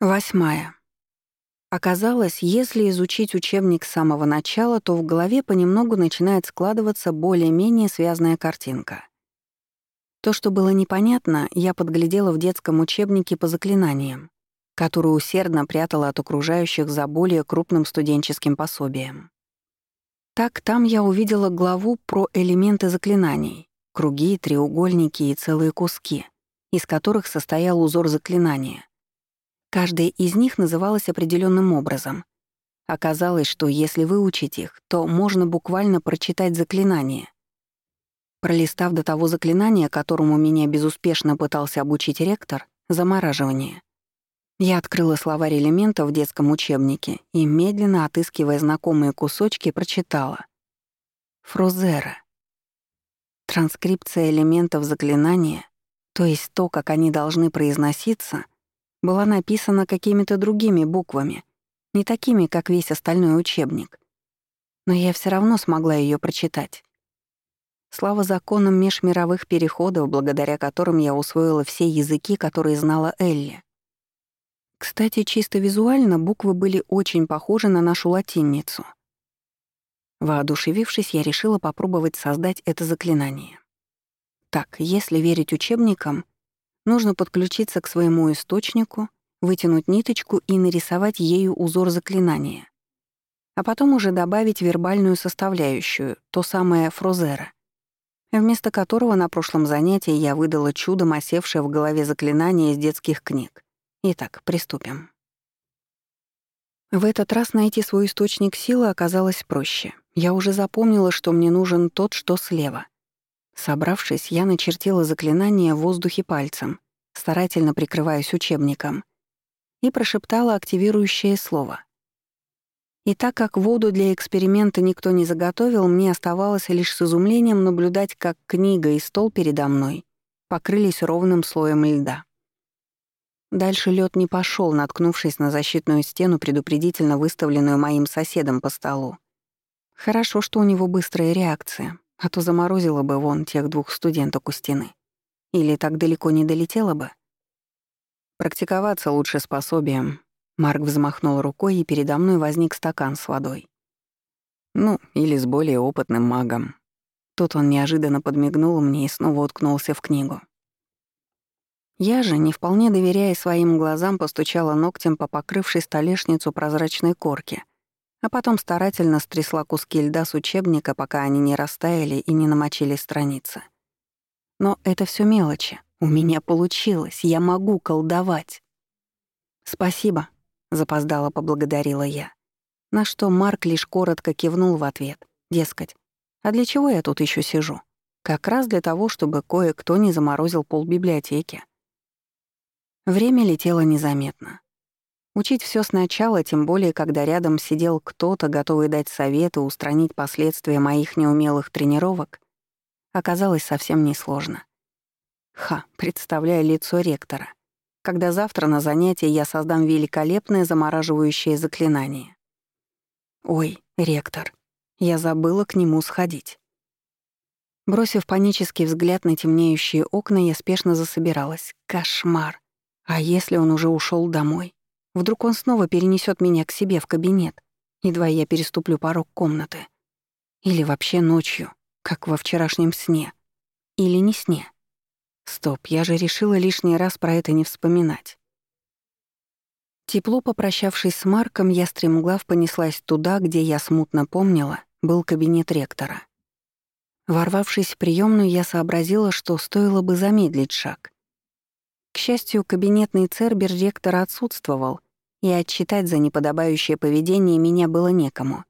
Восьмая. Оказалось, если изучить учебник с самого начала, то в голове понемногу начинает складываться более-менее связанная картинка. То, что было непонятно, я подглядела в детском учебнике по заклинаниям, который усердно прятала от окружающих за более крупным студенческим пособием. Так там я увидела главу про элементы заклинаний, круги, треугольники и целые куски, из которых состоял узор заклинания — Каждая из них называлась определенным образом. Оказалось, что если выучить их, то можно буквально прочитать заклинание. Пролистав до того заклинания, которому меня безуспешно пытался обучить ректор, замораживание, я открыла словарь элементов в детском учебнике и, медленно отыскивая знакомые кусочки, прочитала. Фрозера. Транскрипция элементов заклинания, то есть то, как они должны произноситься — была написана какими-то другими буквами, не такими, как весь остальной учебник. Но я все равно смогла ее прочитать. Слава законам межмировых переходов, благодаря которым я усвоила все языки, которые знала Элли. Кстати, чисто визуально буквы были очень похожи на нашу латинницу. Воодушевившись, я решила попробовать создать это заклинание. Так, если верить учебникам, Нужно подключиться к своему источнику, вытянуть ниточку и нарисовать ею узор заклинания. А потом уже добавить вербальную составляющую, то самое фрозера, вместо которого на прошлом занятии я выдала чудом осевшее в голове заклинание из детских книг. Итак, приступим. В этот раз найти свой источник силы оказалось проще. Я уже запомнила, что мне нужен тот, что слева — Собравшись, я начертила заклинание в воздухе пальцем, старательно прикрываясь учебником, и прошептала активирующее слово. И так как воду для эксперимента никто не заготовил, мне оставалось лишь с изумлением наблюдать, как книга и стол передо мной покрылись ровным слоем льда. Дальше лед не пошел, наткнувшись на защитную стену, предупредительно выставленную моим соседом по столу. Хорошо, что у него быстрая реакция а то заморозила бы вон тех двух студенток у стены. Или так далеко не долетела бы. Практиковаться лучше с пособием. Марк взмахнул рукой, и передо мной возник стакан с водой. Ну, или с более опытным магом. Тут он неожиданно подмигнул мне и снова уткнулся в книгу. Я же, не вполне доверяя своим глазам, постучала ногтем по покрывшей столешницу прозрачной корке — а потом старательно стрясла куски льда с учебника, пока они не растаяли и не намочили страницы. Но это все мелочи. У меня получилось, я могу колдовать. «Спасибо», — запоздало поблагодарила я. На что Марк лишь коротко кивнул в ответ. Дескать, а для чего я тут еще сижу? Как раз для того, чтобы кое-кто не заморозил пол библиотеки. Время летело незаметно. Учить все сначала, тем более, когда рядом сидел кто-то, готовый дать советы, устранить последствия моих неумелых тренировок, оказалось совсем несложно. Ха, представляю лицо ректора, когда завтра на занятии я создам великолепное замораживающее заклинание. Ой, ректор, я забыла к нему сходить. Бросив панический взгляд на темнеющие окна, я спешно засобиралась. Кошмар. А если он уже ушел домой? Вдруг он снова перенесет меня к себе в кабинет, едва я переступлю порог комнаты. Или вообще ночью, как во вчерашнем сне. Или не сне. Стоп, я же решила лишний раз про это не вспоминать. Тепло попрощавшись с Марком, я стремглав понеслась туда, где я смутно помнила, был кабинет ректора. Ворвавшись в приемную, я сообразила, что стоило бы замедлить шаг. К счастью, кабинетный цербер ректора отсутствовал, и отчитать за неподобающее поведение меня было некому.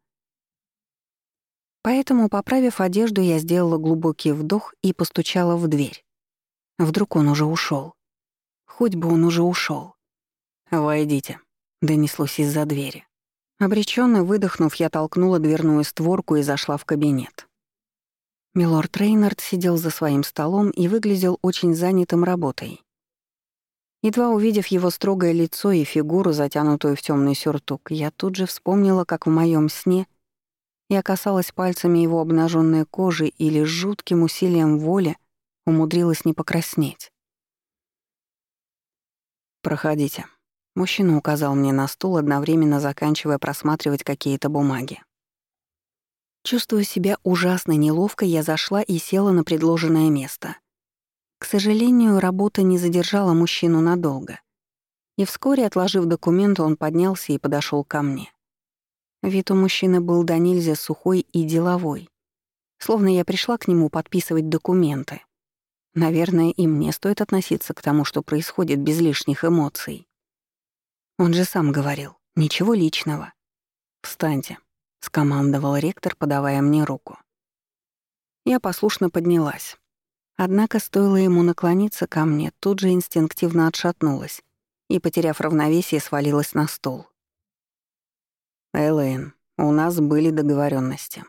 Поэтому, поправив одежду, я сделала глубокий вдох и постучала в дверь. Вдруг он уже ушел. Хоть бы он уже ушел. «Войдите», — донеслось из-за двери. Обреченно выдохнув, я толкнула дверную створку и зашла в кабинет. Милорд Рейнард сидел за своим столом и выглядел очень занятым работой. Едва увидев его строгое лицо и фигуру, затянутую в темный сюртук, я тут же вспомнила, как в моем сне я касалась пальцами его обнаженной кожи или с жутким усилием воли умудрилась не покраснеть. «Проходите», Мужчина указал мне на стул, одновременно заканчивая просматривать какие-то бумаги. Чувствуя себя ужасно неловко, я зашла и села на предложенное место. К сожалению, работа не задержала мужчину надолго. И вскоре, отложив документ, он поднялся и подошел ко мне. Вид у мужчины был до нельзя сухой и деловой. Словно я пришла к нему подписывать документы. Наверное, и мне стоит относиться к тому, что происходит без лишних эмоций. Он же сам говорил, ничего личного. «Встаньте», — скомандовал ректор, подавая мне руку. Я послушно поднялась. Однако стоило ему наклониться ко мне, тут же инстинктивно отшатнулась и, потеряв равновесие, свалилась на стол. «Элэйн, у нас были договоренности.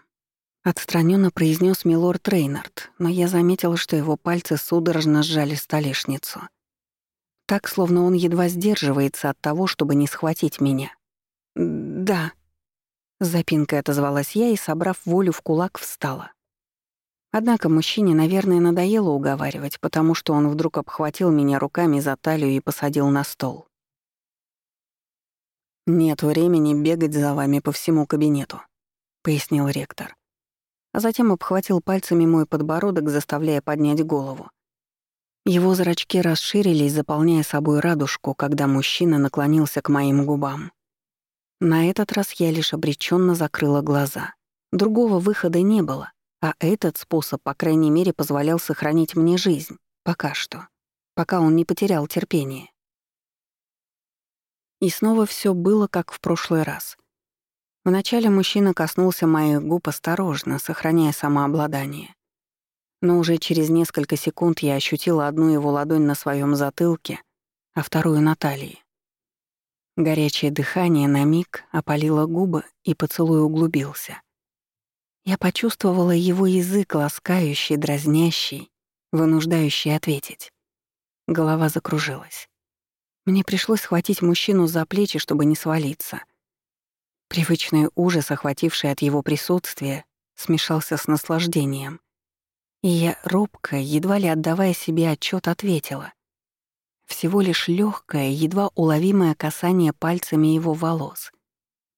Отстраненно произнес милорд Рейнард, но я заметила, что его пальцы судорожно сжали столешницу. Так, словно он едва сдерживается от того, чтобы не схватить меня. «Да», — запинкой отозвалась я и, собрав волю в кулак, встала. Однако мужчине, наверное, надоело уговаривать, потому что он вдруг обхватил меня руками за талию и посадил на стол. «Нет времени бегать за вами по всему кабинету», — пояснил ректор. А затем обхватил пальцами мой подбородок, заставляя поднять голову. Его зрачки расширились, заполняя собой радужку, когда мужчина наклонился к моим губам. На этот раз я лишь обреченно закрыла глаза. Другого выхода не было, а этот способ, по крайней мере, позволял сохранить мне жизнь. Пока что. Пока он не потерял терпение. И снова все было как в прошлый раз. Вначале мужчина коснулся моих губ осторожно, сохраняя самообладание но уже через несколько секунд я ощутила одну его ладонь на своем затылке, а вторую на талии. Горячее дыхание на миг опалило губы, и поцелуй углубился. Я почувствовала его язык, ласкающий, дразнящий, вынуждающий ответить. Голова закружилась. Мне пришлось схватить мужчину за плечи, чтобы не свалиться. Привычный ужас, охвативший от его присутствия, смешался с наслаждением. И я робко, едва ли отдавая себе отчет, ответила. Всего лишь легкое, едва уловимое касание пальцами его волос,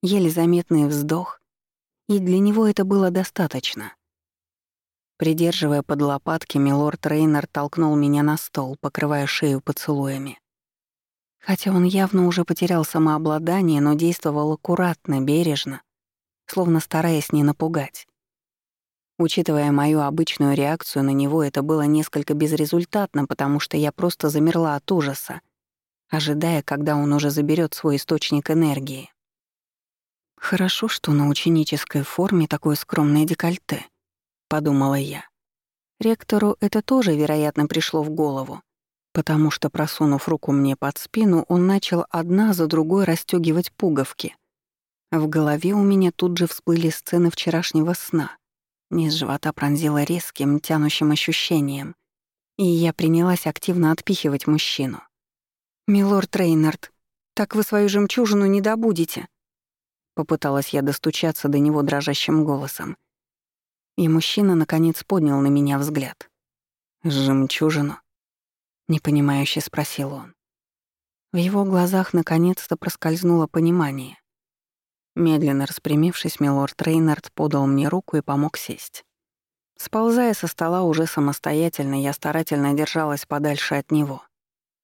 еле заметный вздох, и для него это было достаточно. Придерживая под лопатки, милорд Рейнер толкнул меня на стол, покрывая шею поцелуями. Хотя он явно уже потерял самообладание, но действовал аккуратно, бережно, словно стараясь не напугать. Учитывая мою обычную реакцию на него, это было несколько безрезультатно, потому что я просто замерла от ужаса, ожидая, когда он уже заберет свой источник энергии. «Хорошо, что на ученической форме такое скромное декольте», — подумала я. Ректору это тоже, вероятно, пришло в голову, потому что, просунув руку мне под спину, он начал одна за другой расстёгивать пуговки. В голове у меня тут же всплыли сцены вчерашнего сна — Низ живота пронзило резким, тянущим ощущением, и я принялась активно отпихивать мужчину. «Милорд Рейнард, так вы свою жемчужину не добудете!» Попыталась я достучаться до него дрожащим голосом. И мужчина, наконец, поднял на меня взгляд. «Жемчужину?» — непонимающе спросил он. В его глазах наконец-то проскользнуло понимание. Медленно распрямившись, милорд Рейнард подал мне руку и помог сесть. Сползая со стола уже самостоятельно, я старательно держалась подальше от него.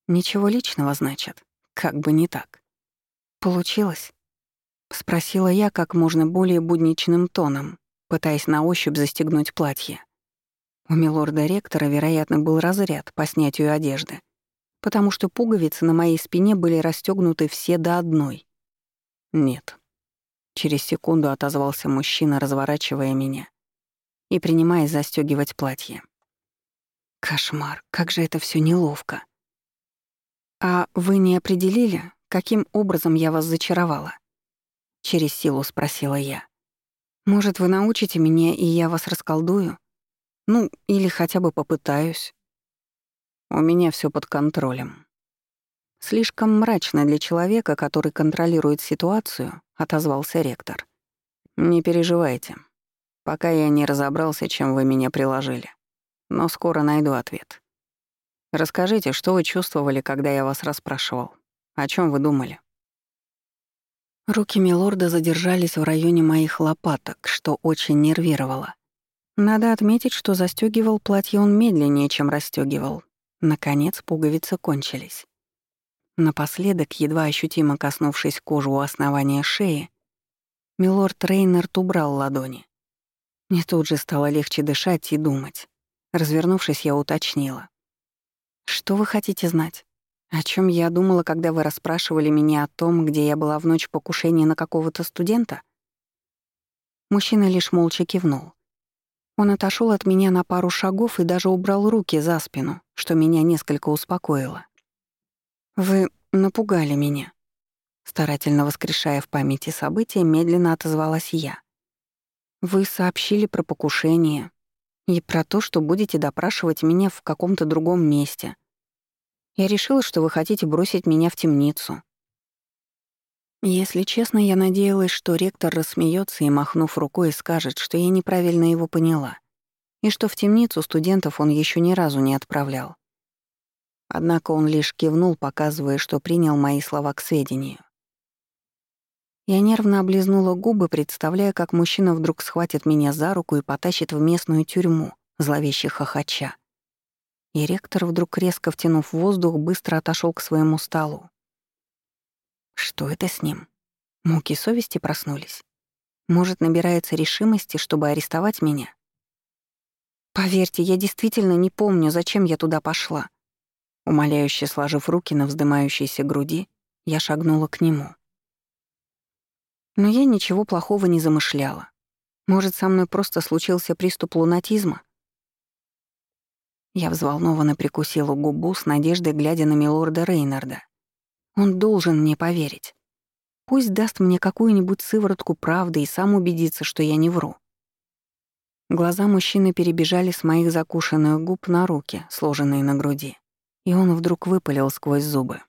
Ничего личного, значит? Как бы не так. Получилось? Спросила я как можно более будничным тоном, пытаясь на ощупь застегнуть платье. У милорда-ректора, вероятно, был разряд по снятию одежды, потому что пуговицы на моей спине были расстёгнуты все до одной. Нет, Через секунду отозвался мужчина, разворачивая меня и принимаясь застёгивать платье. Кошмар, как же это все неловко. А вы не определили, каким образом я вас зачаровала? Через силу спросила я. Может, вы научите меня, и я вас расколдую? Ну, или хотя бы попытаюсь. У меня все под контролем. Слишком мрачно для человека, который контролирует ситуацию, отозвался ректор. Не переживайте. Пока я не разобрался, чем вы меня приложили. Но скоро найду ответ. Расскажите, что вы чувствовали, когда я вас расспрашивал. О чем вы думали?» Руки милорда задержались в районе моих лопаток, что очень нервировало. Надо отметить, что застёгивал платье он медленнее, чем расстёгивал. Наконец пуговицы кончились. Напоследок, едва ощутимо коснувшись кожи у основания шеи, милорд Рейнард убрал ладони. Мне тут же стало легче дышать и думать. Развернувшись, я уточнила. «Что вы хотите знать?» О чем я думала, когда вы расспрашивали меня о том, где я была в ночь покушения на какого-то студента? Мужчина лишь молча кивнул. Он отошел от меня на пару шагов и даже убрал руки за спину, что меня несколько успокоило. «Вы напугали меня», старательно воскрешая в памяти события, медленно отозвалась я. «Вы сообщили про покушение и про то, что будете допрашивать меня в каком-то другом месте, я решила, что вы хотите бросить меня в темницу. Если честно, я надеялась, что ректор рассмеется и, махнув рукой, скажет, что я неправильно его поняла, и что в темницу студентов он еще ни разу не отправлял. Однако он лишь кивнул, показывая, что принял мои слова к сведению. Я нервно облизнула губы, представляя, как мужчина вдруг схватит меня за руку и потащит в местную тюрьму, зловеще хохоча. И ректор, вдруг резко втянув воздух, быстро отошел к своему столу. Что это с ним? Муки совести проснулись? Может, набирается решимости, чтобы арестовать меня? Поверьте, я действительно не помню, зачем я туда пошла. Умоляюще сложив руки на вздымающейся груди, я шагнула к нему. Но я ничего плохого не замышляла. Может, со мной просто случился приступ лунатизма? Я взволнованно прикусила губу с надеждой, глядя на милорда Рейнарда. Он должен мне поверить. Пусть даст мне какую-нибудь сыворотку правды и сам убедится, что я не вру. Глаза мужчины перебежали с моих закушенных губ на руки, сложенные на груди, и он вдруг выпалил сквозь зубы.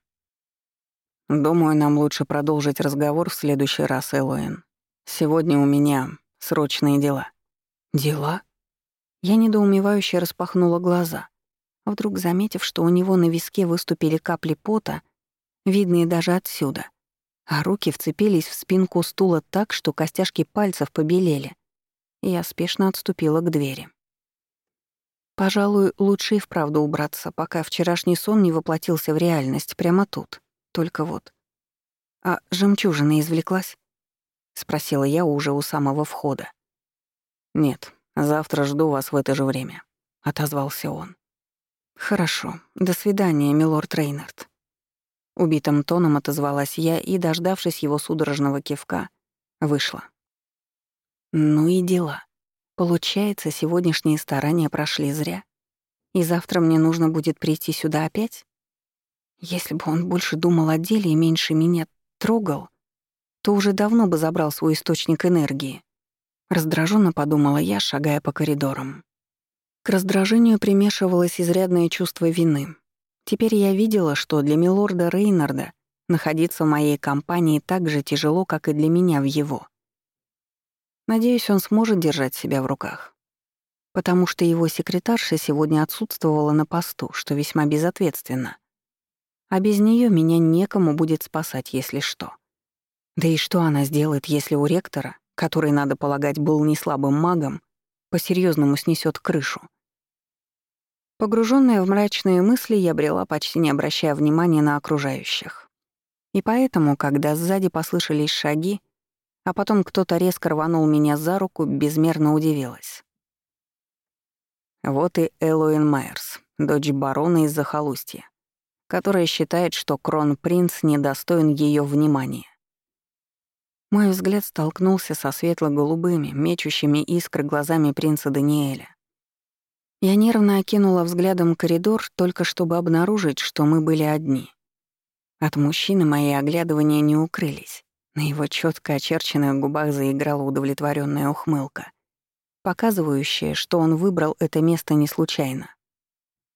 «Думаю, нам лучше продолжить разговор в следующий раз, Элоэн. Сегодня у меня срочные дела». «Дела?» Я недоумевающе распахнула глаза, вдруг заметив, что у него на виске выступили капли пота, видные даже отсюда, а руки вцепились в спинку стула так, что костяшки пальцев побелели. Я спешно отступила к двери. Пожалуй, лучше и вправду убраться, пока вчерашний сон не воплотился в реальность прямо тут. Только вот. «А жемчужина извлеклась?» — спросила я уже у самого входа. «Нет, Завтра жду вас в это же время», — отозвался он. «Хорошо. До свидания, милорд Рейнард». Убитым тоном отозвалась я и, дождавшись его судорожного кивка, вышла. Ну и дела. Получается, сегодняшние старания прошли зря. И завтра мне нужно будет прийти сюда опять? Если бы он больше думал о деле и меньше меня трогал, то уже давно бы забрал свой источник энергии. Раздраженно подумала я, шагая по коридорам. К раздражению примешивалось изрядное чувство вины. Теперь я видела, что для милорда Рейнарда находиться в моей компании так же тяжело, как и для меня в его. Надеюсь, он сможет держать себя в руках. Потому что его секретарша сегодня отсутствовала на посту, что весьма безответственно. А без нее меня некому будет спасать, если что. Да и что она сделает, если у ректора который, надо полагать, был не слабым магом, по-серьезному снесет крышу. Погруженная в мрачные мысли, я брела, почти не обращая внимания на окружающих. И поэтому, когда сзади послышались шаги, а потом кто-то резко рванул меня за руку, безмерно удивилась. Вот и Элоин Майерс, дочь барона из захолустья, которая считает, что кронпринц недостоин ее внимания. Мой взгляд столкнулся со светло-голубыми, мечущими искры глазами принца Даниэля. Я нервно окинула взглядом коридор, только чтобы обнаружить, что мы были одни. От мужчины мои оглядывания не укрылись. На его четко очерченных губах заиграла удовлетворенная ухмылка, показывающая, что он выбрал это место не случайно.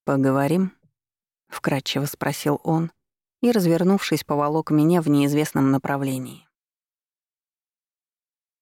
«Поговорим?» — вкратчиво спросил он и, развернувшись, поволок меня в неизвестном направлении.